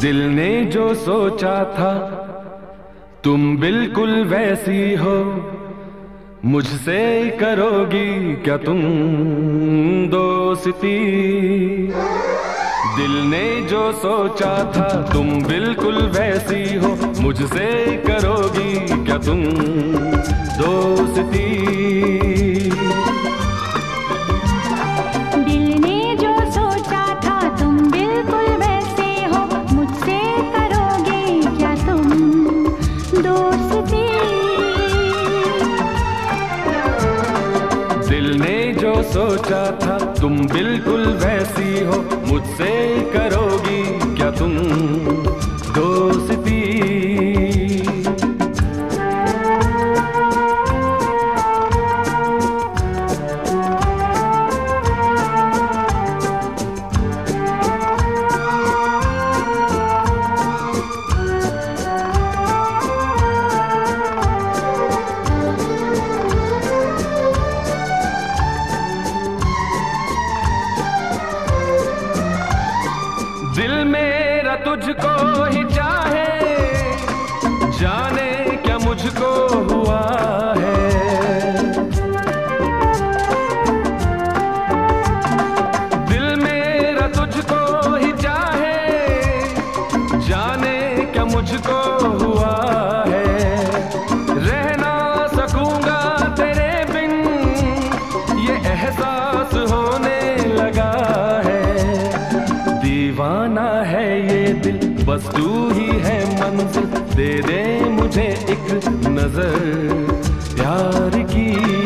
दिल ने जो सोचा था, तुम बिल्कुल वैसी हो। मुझसे करोगी क्या तुम दोस्ती? दिल ने जो सोचा था, तुम बिल्कुल वैसी हो। मुझसे करोगी क्या तुम दोस्ती? सोचा था तुम बिल्कुल वैसी हो मुझसे करोगी क्या तुम दोस्ती? बस दे दे मुझे एक नज़र प्यार की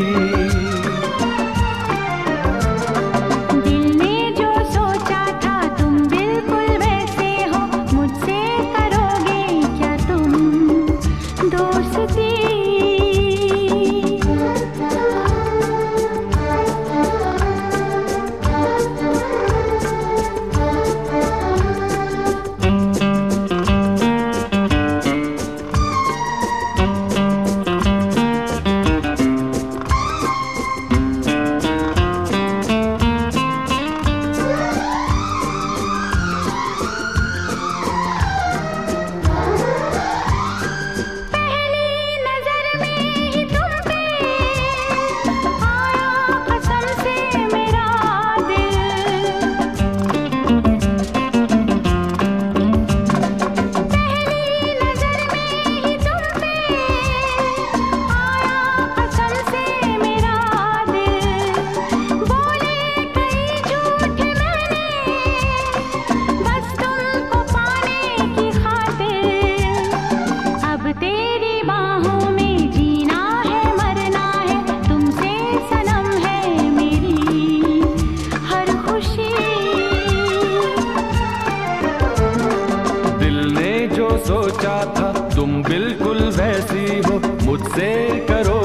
बिल्कुल वैसी हो मुझसे करो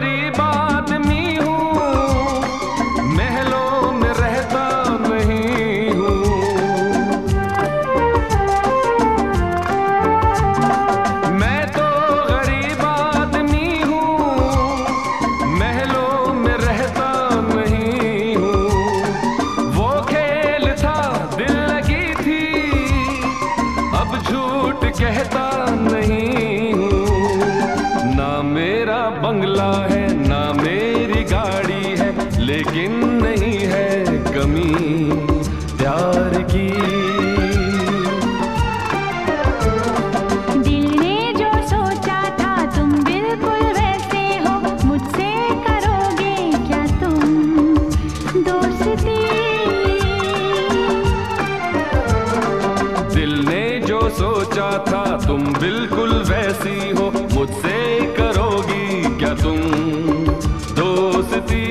गरीब आदमी हूँ। महलों में रहता नहीं हूँ। मैं तो गरीब आदमी हूँ। महलों में रहता नहीं हूँ। वो खेल था, दिल लगी थी। अब झूठ कहता लेकिन नहीं है कमी प्यार की। दिल ने जो सोचा था तुम बिल्कुल हो मुझसे क्या तुम दोस्ती? दिल ने जो सोचा था तुम बिल्कुल वैसी हो मुझसे करोगी क्या तुम दोस्ती?